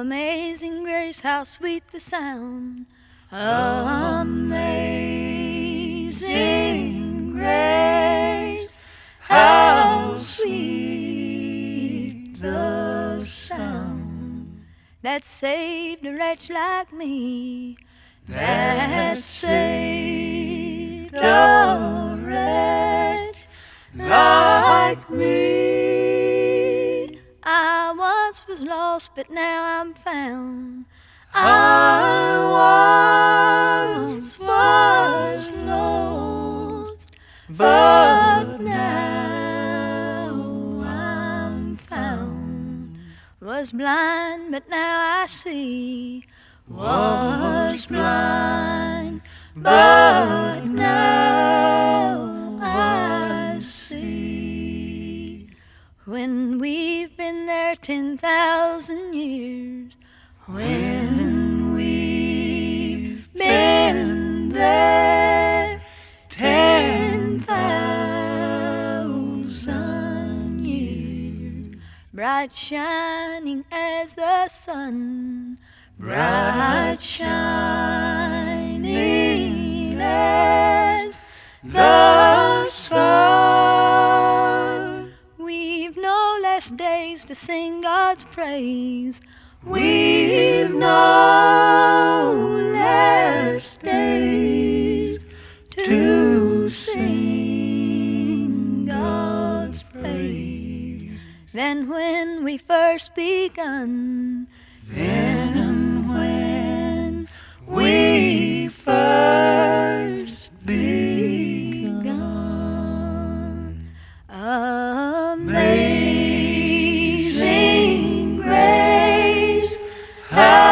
Amazing grace, how sweet the sound. Amazing grace, how sweet the sound that saved a wretch like me. That saved was lost, but now I'm found. I once was lost, but now I'm found. Was blind, but now I see. Was blind, but When we've been there ten thousand years, when we've been there ten thousand years, bright shining as the sun, bright shining as the less days to sing God's praise. We've no less days to sing God's praise than when we first begun. Then How